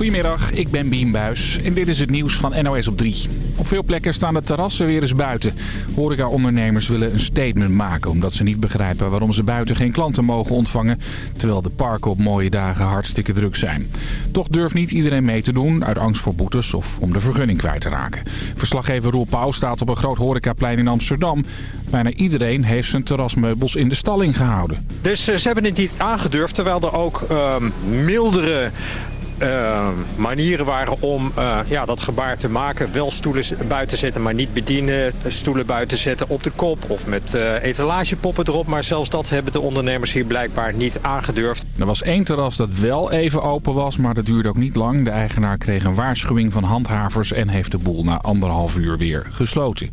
Goedemiddag, ik ben Bien Buis en dit is het nieuws van NOS op 3. Op veel plekken staan de terrassen weer eens buiten. Horeca-ondernemers willen een statement maken... omdat ze niet begrijpen waarom ze buiten geen klanten mogen ontvangen... terwijl de parken op mooie dagen hartstikke druk zijn. Toch durft niet iedereen mee te doen uit angst voor boetes of om de vergunning kwijt te raken. Verslaggever Roel Pauw staat op een groot horecaplein in Amsterdam. Bijna iedereen heeft zijn terrasmeubels in de stalling gehouden. Dus eh, ze hebben het niet aangedurfd, terwijl er ook ehm, mildere uh, manieren waren om uh, ja, dat gebaar te maken. Wel stoelen buiten zetten, maar niet bedienen. Stoelen buiten zetten op de kop of met uh, etalagepoppen erop. Maar zelfs dat hebben de ondernemers hier blijkbaar niet aangedurfd. Er was één terras dat wel even open was, maar dat duurde ook niet lang. De eigenaar kreeg een waarschuwing van handhavers en heeft de boel na anderhalf uur weer gesloten.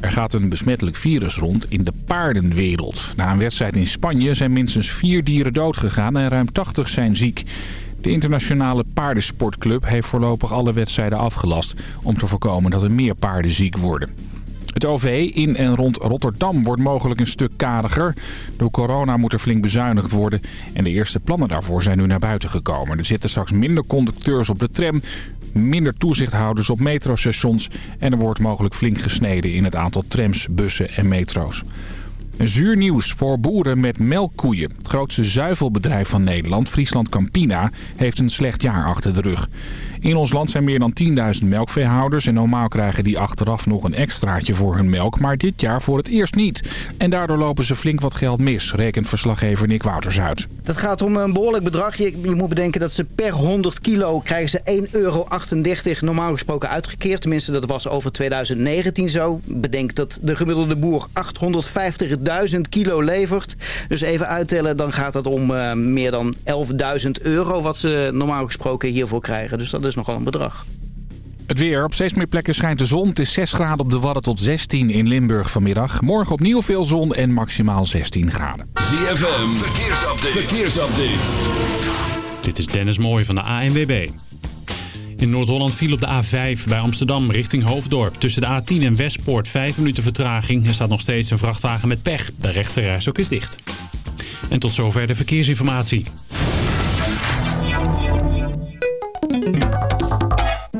Er gaat een besmettelijk virus rond in de paardenwereld. Na een wedstrijd in Spanje zijn minstens vier dieren doodgegaan en ruim 80 zijn ziek. De internationale paardensportclub heeft voorlopig alle wedstrijden afgelast... om te voorkomen dat er meer paarden ziek worden. Het OV in en rond Rotterdam wordt mogelijk een stuk kariger. Door corona moet er flink bezuinigd worden. En de eerste plannen daarvoor zijn nu naar buiten gekomen. Er zitten straks minder conducteurs op de tram minder toezichthouders op metrostations... en er wordt mogelijk flink gesneden in het aantal trams, bussen en metro's. Zuur nieuws voor boeren met melkkoeien. Het grootste zuivelbedrijf van Nederland, Friesland Campina, heeft een slecht jaar achter de rug. In ons land zijn meer dan 10.000 melkveehouders en normaal krijgen die achteraf nog een extraatje voor hun melk, maar dit jaar voor het eerst niet. En daardoor lopen ze flink wat geld mis, rekent verslaggever Nick Wouters uit. Dat gaat om een behoorlijk bedrag. Je, je moet bedenken dat ze per 100 kilo krijgen ze 1,38 euro normaal gesproken uitgekeerd. Tenminste, dat was over 2019 zo. Bedenk dat de gemiddelde boer 850.000 kilo levert. Dus even uittellen, dan gaat het om uh, meer dan 11.000 euro wat ze normaal gesproken hiervoor krijgen. Dus dat is nogal een bedrag. Het weer. Op steeds meer plekken schijnt de zon. Het is 6 graden op de Wadden tot 16 in Limburg vanmiddag. Morgen opnieuw veel zon en maximaal 16 graden. ZFM, verkeersupdate. verkeersupdate. Dit is Dennis Mooij van de ANWB. In Noord-Holland viel op de A5 bij Amsterdam richting Hoofddorp. Tussen de A10 en Westpoort 5 minuten vertraging. Er staat nog steeds een vrachtwagen met pech. De rechterreis ook is dicht. En tot zover de verkeersinformatie.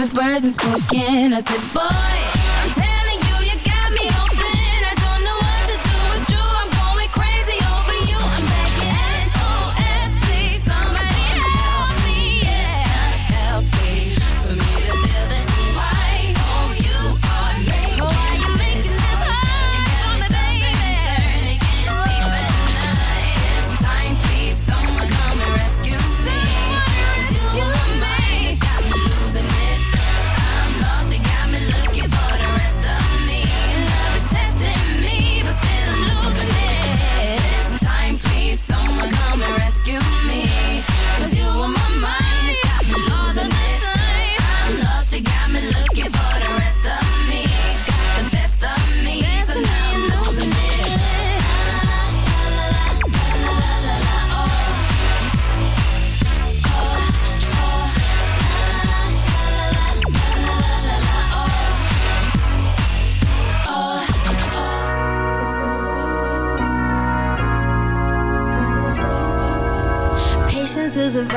with Brian.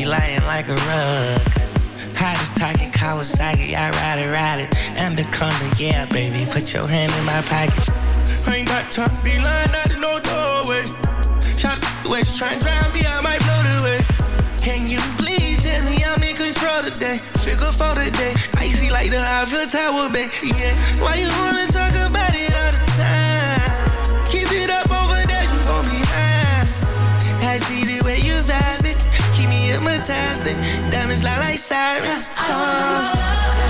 be lying like a rug. Hottest target, Kawasaki, I ride it, ride it. Undercover, yeah, baby, put your hand in my pocket. I ain't got time to be lying out of no doorway. Shot the west, try and drown me, I might blow the way. Can you please tell me I'm in control today? Figure for today, icy like the Eiffel Tower, baby. Yeah, why you wanna talk about? hypnotized. Diamonds lie like sirens. Oh.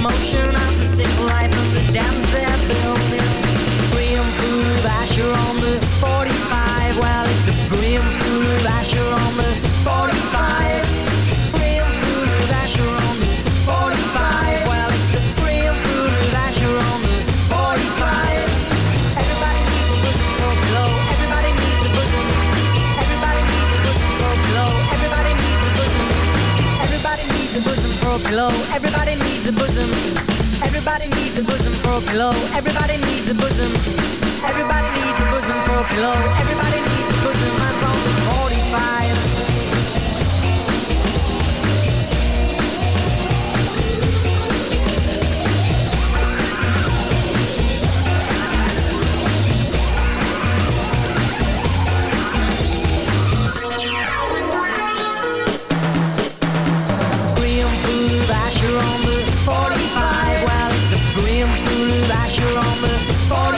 motion pillow. Everybody needs a bosom. Everybody needs a bosom for a pillow. Everybody needs a bosom. Everybody needs a bosom for a pillow. Everybody needs a bosom. I'm on 45. sorry.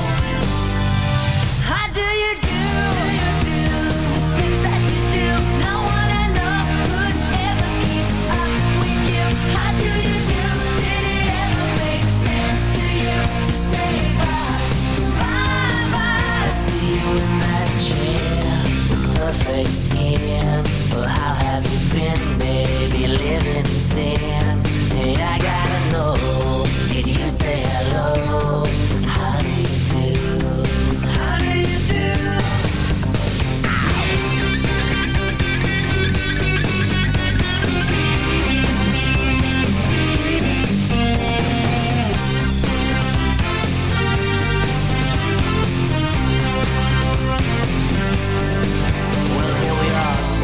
in that chair, perfect skin. Well, how have you been, baby? Living in sin. Hey, I gotta know. Did you say hello?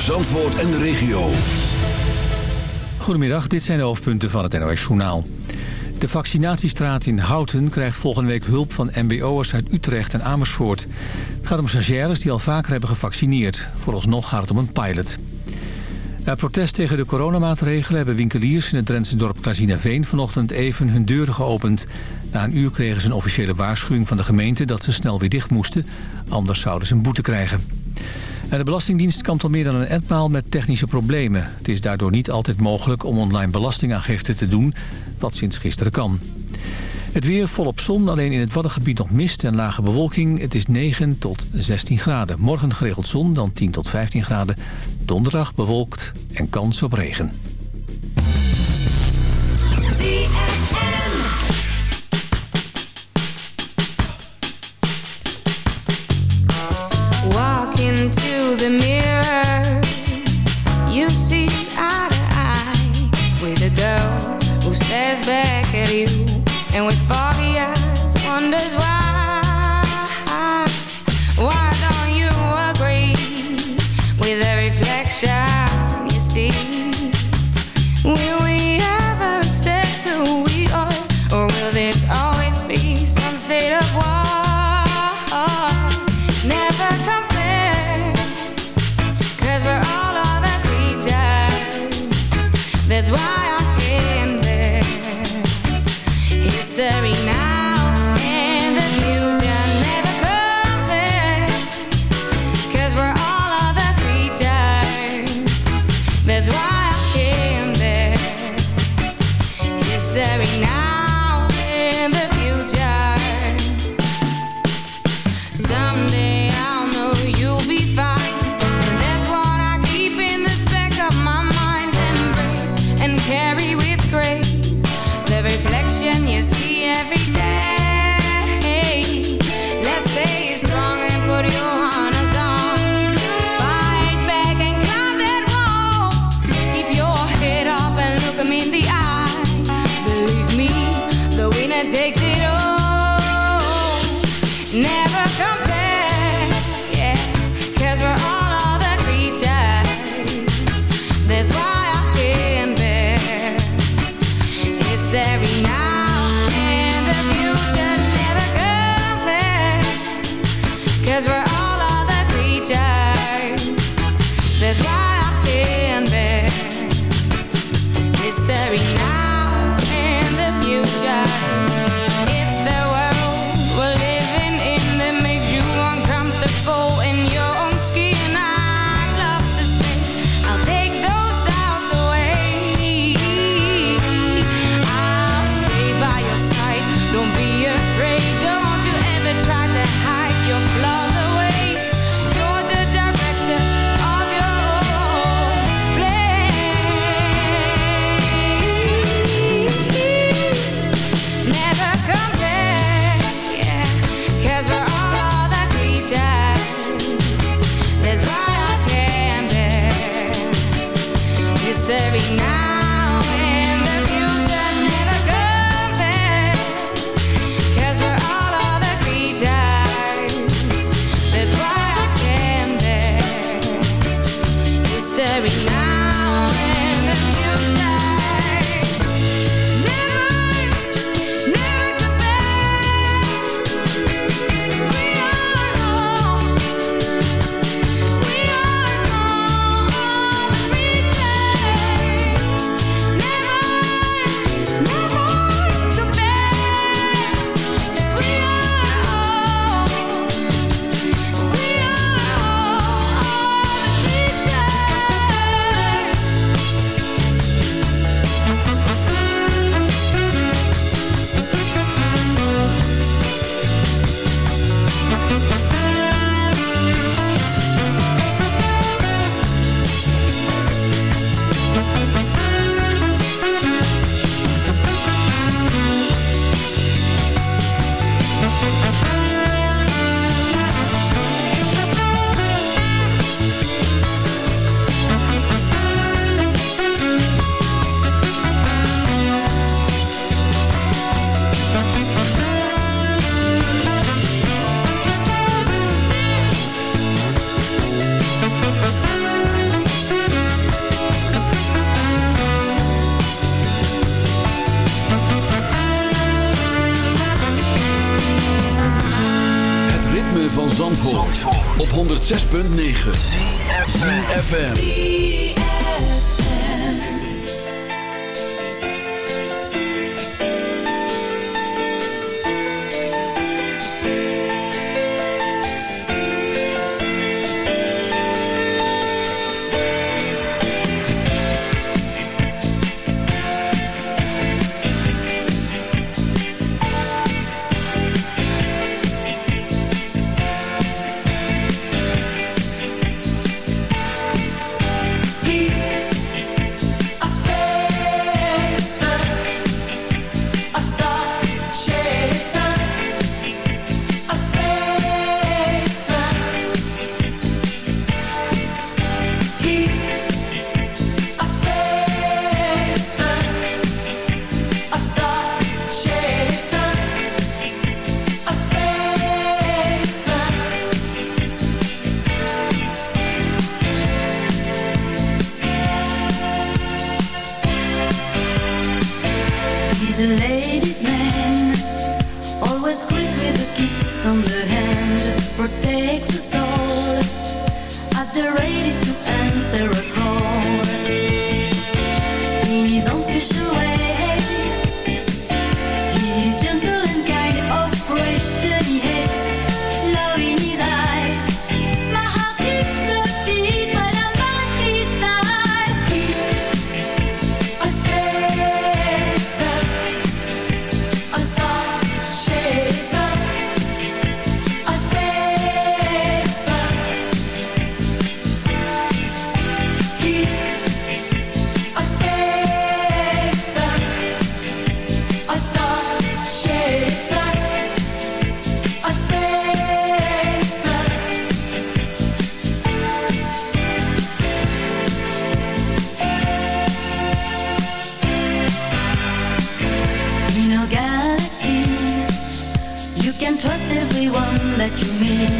Zandvoort en de regio. Goedemiddag, dit zijn de hoofdpunten van het NOS Journaal. De vaccinatiestraat in Houten krijgt volgende week hulp van mbo'ers uit Utrecht en Amersfoort. Het gaat om stagiaires die al vaker hebben gevaccineerd. Vooralsnog gaat het om een pilot. Uit protest tegen de coronamaatregelen hebben winkeliers in het Drentse dorp Klazinaveen vanochtend even hun deuren geopend. Na een uur kregen ze een officiële waarschuwing van de gemeente dat ze snel weer dicht moesten. Anders zouden ze een boete krijgen. De Belastingdienst kampt al meer dan een etmaal met technische problemen. Het is daardoor niet altijd mogelijk om online belastingaangifte te doen, wat sinds gisteren kan. Het weer volop zon, alleen in het Waddengebied nog mist en lage bewolking. Het is 9 tot 16 graden. Morgen geregeld zon, dan 10 tot 15 graden. Donderdag bewolkt en kans op regen. holding me staring now me.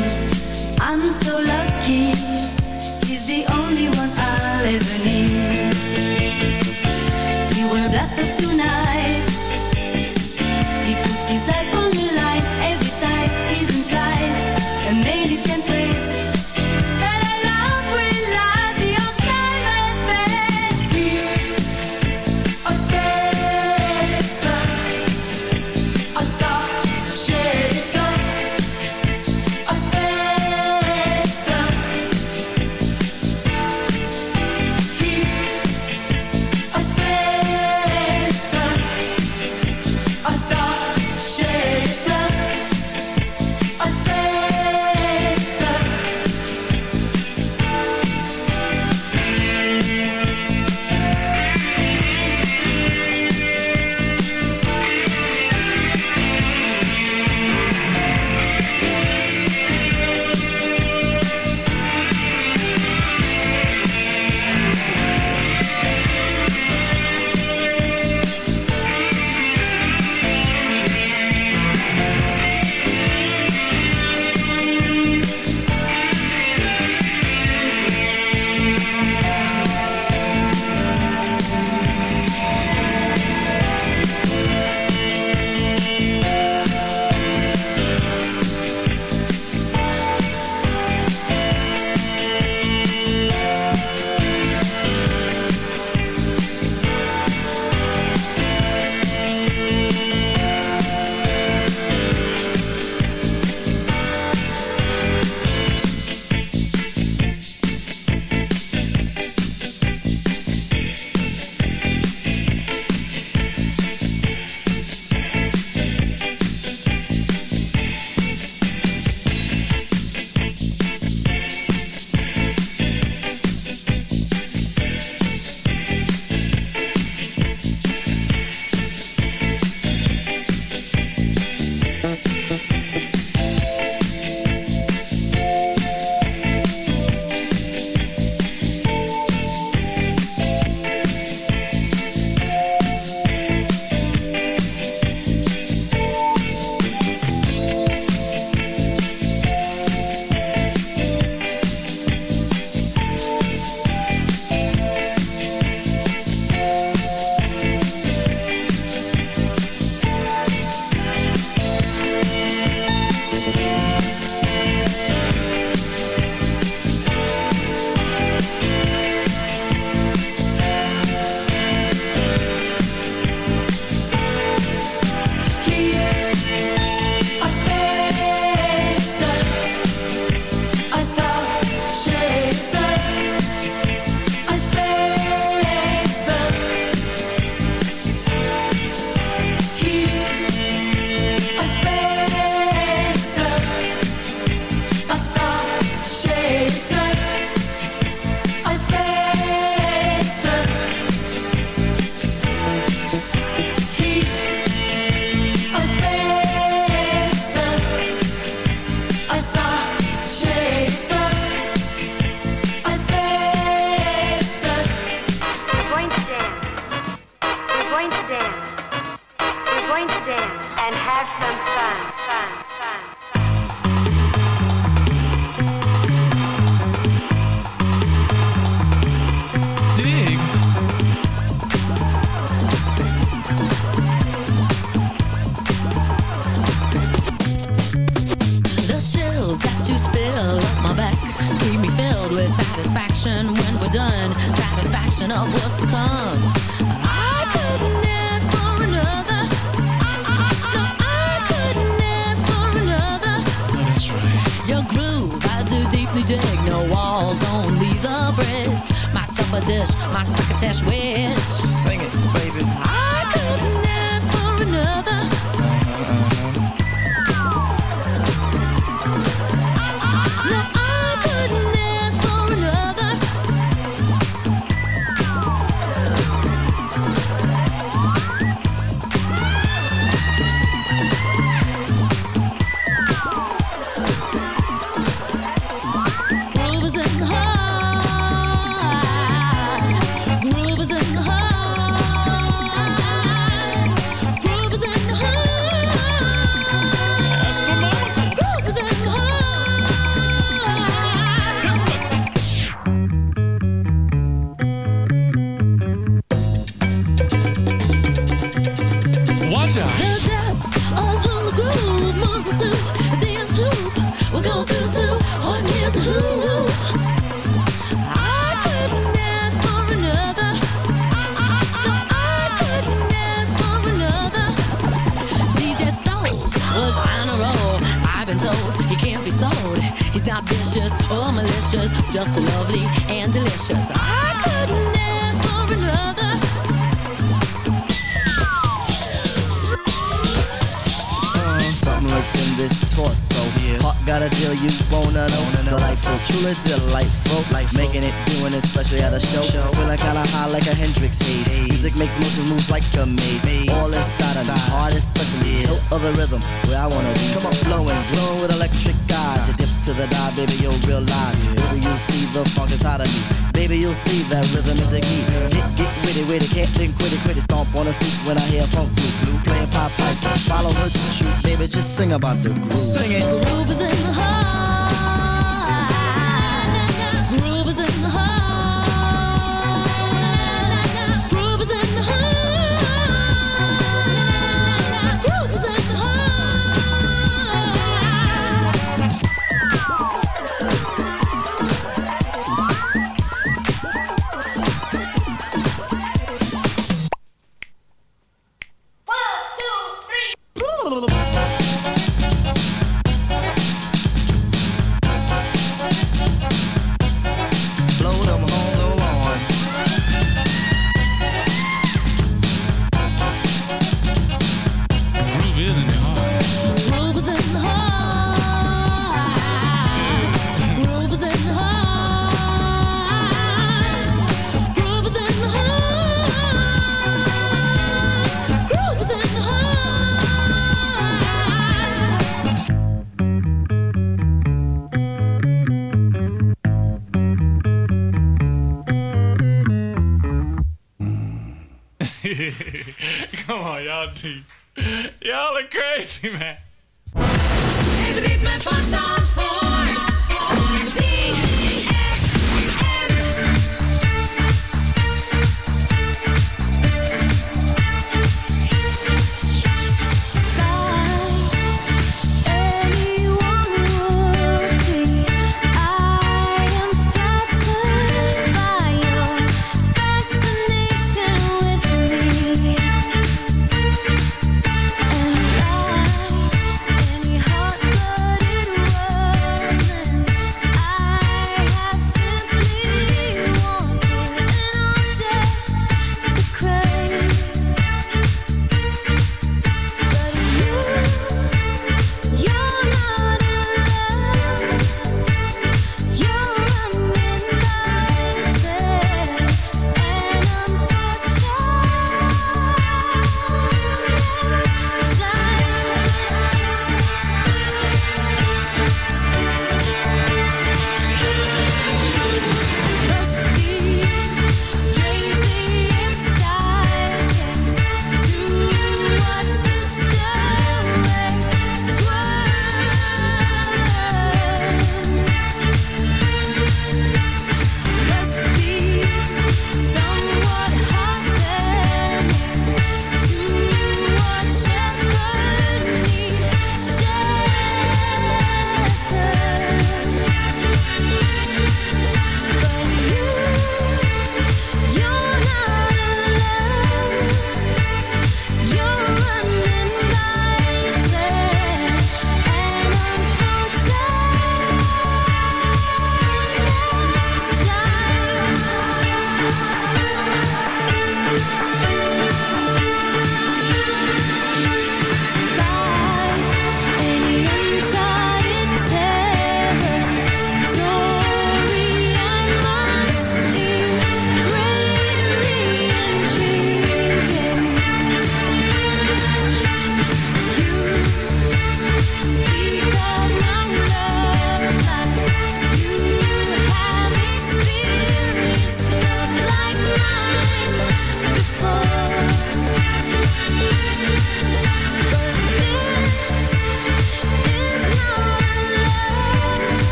Got a deal you wanna know. Delightful, truly delightful. Life making it, doing it, especially at a show. show. Feeling kinda high like a Hendrix haze. Music makes motion moves like a maze. All inside of me, heart especially. Hilt of the rhythm, where I wanna be. Come up flowing, glowing with electric eyes. You dip to the dive, baby, you'll realize. Baby, you'll see the funk inside of me. Baby, you'll see that rhythm is the key. Get, get witty, witty, can't think, quit it, quit. Stomp on the street when I hear funk blue, blue playing pop pipe. Follow her to shoot, baby, just sing about the groove. Sing it. The Groove is in the heart.